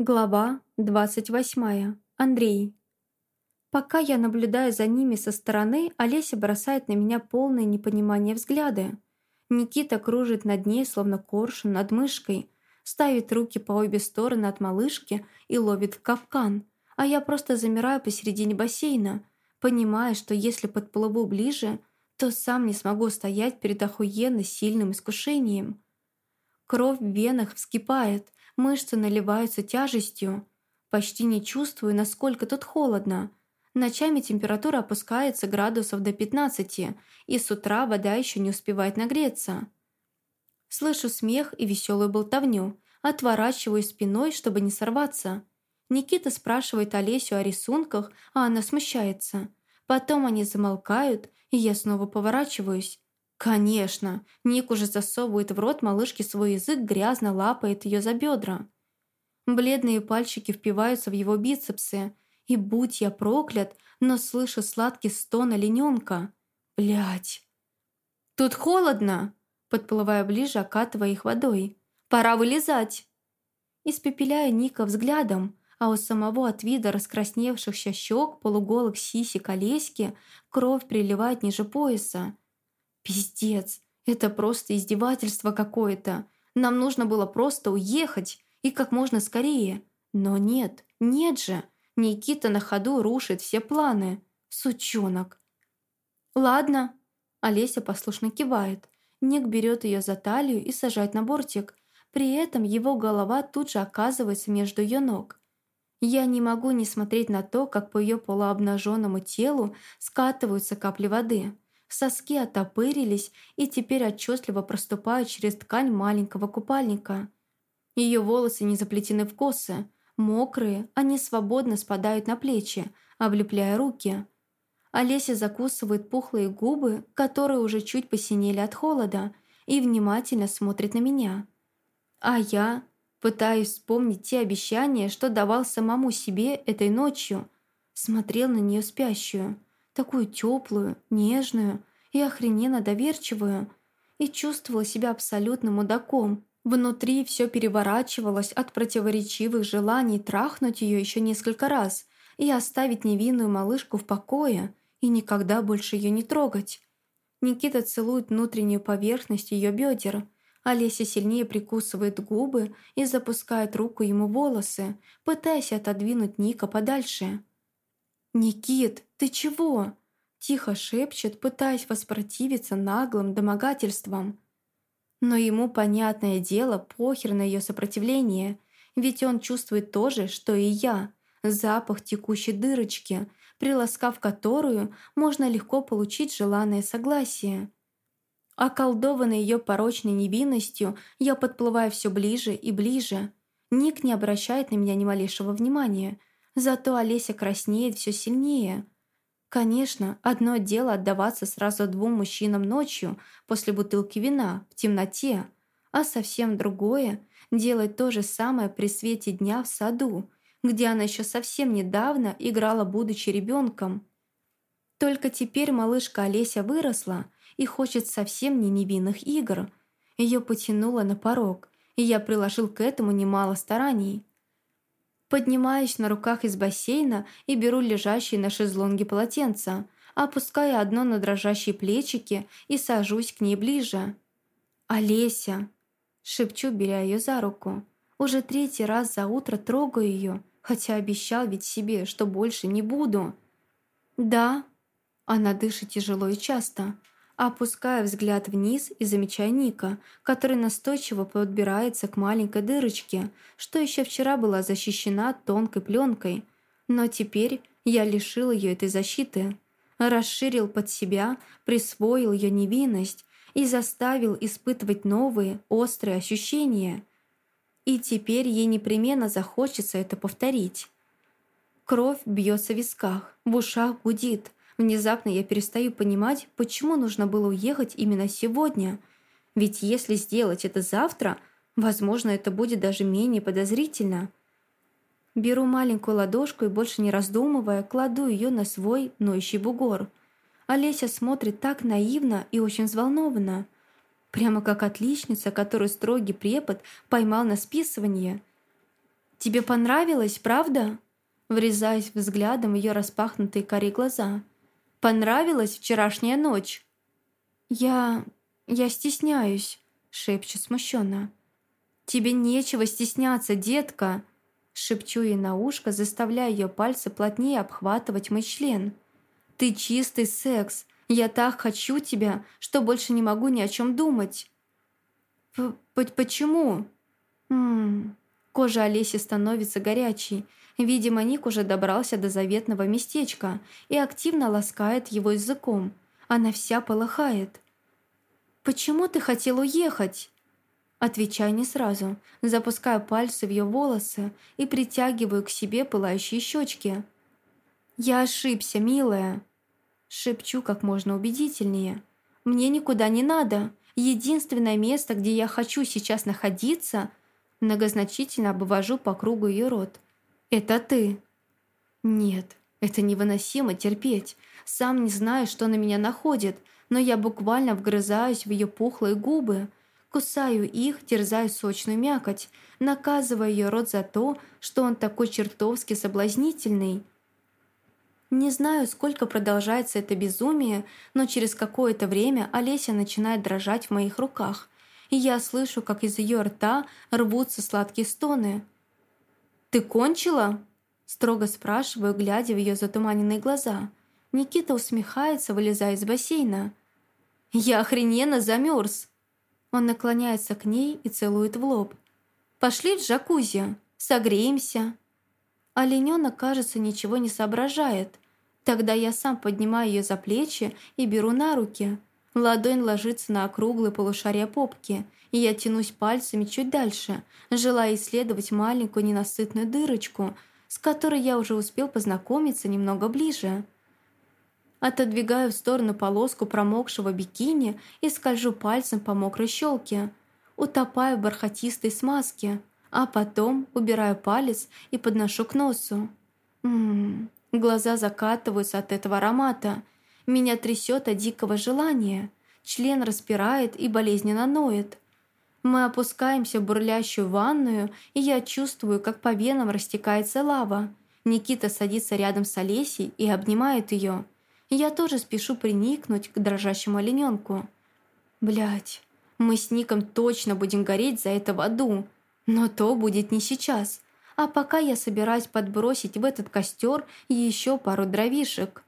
Глава 28. Андрей. Пока я наблюдаю за ними со стороны, Олеся бросает на меня полное непонимание взгляды. Никита кружит над ней, словно коршун над мышкой, ставит руки по обе стороны от малышки и ловит в капкан, а я просто замираю посередине бассейна, понимая, что если подплыву ближе, то сам не смогу стоять перед охуенно сильным искушением. Кровь в венах вскипает – Мышцы наливаются тяжестью. Почти не чувствую, насколько тут холодно. Ночами температура опускается градусов до 15, и с утра вода еще не успевает нагреться. Слышу смех и веселую болтовню. Отворачиваю спиной, чтобы не сорваться. Никита спрашивает Олесю о рисунках, а она смущается. Потом они замолкают, и я снова поворачиваюсь. Конечно, Ник уже засовывает в рот малышки свой язык, грязно лапает ее за бедра. Бледные пальчики впиваются в его бицепсы, и будь я проклят, но слышу сладкий стон олененка. Блять. «Тут холодно!» Подплывая ближе, окатывая их водой. «Пора вылезать!» Испепеляя Ника взглядом, а у самого от вида раскрасневшихся щек, полуголых сисек Олеськи, кровь приливает ниже пояса. Пиздец, это просто издевательство какое-то. Нам нужно было просто уехать и как можно скорее. Но нет, нет же. Никита на ходу рушит все планы. Сучонок. Ладно. Олеся послушно кивает. Ник берет ее за талию и сажает на бортик. При этом его голова тут же оказывается между ее ног. Я не могу не смотреть на то, как по ее полуобнаженному телу скатываются капли воды. Соски отопырились и теперь отчетливо проступают через ткань маленького купальника. Ее волосы не заплетены в косы. Мокрые, они свободно спадают на плечи, облепляя руки. Олеся закусывает пухлые губы, которые уже чуть посинели от холода, и внимательно смотрит на меня. А я пытаюсь вспомнить те обещания, что давал самому себе этой ночью. Смотрел на нее спящую – такую теплую, нежную и охрененно доверчивую, и чувствовала себя абсолютным мудаком. Внутри все переворачивалось от противоречивых желаний трахнуть ее еще несколько раз и оставить невинную малышку в покое и никогда больше ее не трогать. Никита целует внутреннюю поверхность ее бедер, Олеся сильнее прикусывает губы и запускает руку ему в волосы, пытаясь отодвинуть Ника подальше. «Никит, ты чего?» Тихо шепчет, пытаясь воспротивиться наглым домогательствам. Но ему, понятное дело, похер на ее сопротивление, ведь он чувствует то же, что и я. Запах текущей дырочки, приласкав которую можно легко получить желанное согласие. Околдованный ее порочной невинностью, я подплываю все ближе и ближе. Ник не обращает на меня ни малейшего внимания – Зато Олеся краснеет все сильнее. Конечно, одно дело отдаваться сразу двум мужчинам ночью после бутылки вина, в темноте, а совсем другое – делать то же самое при свете дня в саду, где она еще совсем недавно играла, будучи ребенком. Только теперь малышка Олеся выросла и хочет совсем не невинных игр. Ее потянуло на порог, и я приложил к этому немало стараний. Поднимаюсь на руках из бассейна и беру лежащие на шезлонге полотенца, опуская одно на дрожащие плечики и сажусь к ней ближе. «Олеся!» – шепчу, беря ее за руку. Уже третий раз за утро трогаю ее, хотя обещал ведь себе, что больше не буду. «Да?» Она дышит тяжело и часто – опуская взгляд вниз и замечая Ника, который настойчиво подбирается к маленькой дырочке, что еще вчера была защищена тонкой пленкой. Но теперь я лишил ее этой защиты, расширил под себя, присвоил ее невинность и заставил испытывать новые, острые ощущения. И теперь ей непременно захочется это повторить. Кровь бьется в висках, в ушах гудит – Внезапно я перестаю понимать, почему нужно было уехать именно сегодня. Ведь если сделать это завтра, возможно, это будет даже менее подозрительно. Беру маленькую ладошку и, больше не раздумывая, кладу ее на свой ноющий бугор. Олеся смотрит так наивно и очень взволнованно. Прямо как отличница, которую строгий препод поймал на списывание. «Тебе понравилось, правда?» Врезаясь взглядом в ее распахнутые кори глаза. «Понравилась вчерашняя ночь?» «Я... я стесняюсь», — шепчет смущенно. «Тебе нечего стесняться, детка!» Шепчу ей на ушко, заставляя ее пальцы плотнее обхватывать мой член. «Ты чистый секс! Я так хочу тебя, что больше не могу ни о чем думать!» П -п «Почему?» М Кожа Олеси становится горячей. Видимо, Ник уже добрался до заветного местечка и активно ласкает его языком. Она вся полыхает. «Почему ты хотел уехать?» Отвечаю не сразу, запускаю пальцы в ее волосы и притягиваю к себе пылающие щечки. «Я ошибся, милая!» Шепчу как можно убедительнее. «Мне никуда не надо. Единственное место, где я хочу сейчас находиться...» Многозначительно обвожу по кругу ее рот. «Это ты!» «Нет, это невыносимо терпеть. Сам не знаю, что на меня находит, но я буквально вгрызаюсь в ее пухлые губы, кусаю их, терзаю сочную мякоть, наказывая ее рот за то, что он такой чертовски соблазнительный. Не знаю, сколько продолжается это безумие, но через какое-то время Олеся начинает дрожать в моих руках, и я слышу, как из ее рта рвутся сладкие стоны. «Ты кончила?» Строго спрашиваю, глядя в ее затуманенные глаза. Никита усмехается, вылезая из бассейна. «Я охрененно замерз!» Он наклоняется к ней и целует в лоб. «Пошли в джакузи, согреемся». Оленёнок, кажется, ничего не соображает. Тогда я сам поднимаю ее за плечи и беру на руки. Ладонь ложится на округлые полушария попки, и я тянусь пальцами чуть дальше, желая исследовать маленькую ненасытную дырочку, с которой я уже успел познакомиться немного ближе. Отодвигаю в сторону полоску промокшего бикини и скольжу пальцем по мокрой щелке. Утопаю в бархатистой смазке, а потом убираю палец и подношу к носу. Ммм, глаза закатываются от этого аромата. Меня трясет от дикого желания. Член распирает и болезненно ноет. Мы опускаемся в бурлящую ванную, и я чувствую, как по венам растекается лава. Никита садится рядом с Олесей и обнимает ее. Я тоже спешу приникнуть к дрожащему олененку. Блять, мы с Ником точно будем гореть за это в аду. Но то будет не сейчас. А пока я собираюсь подбросить в этот костер еще пару дровишек.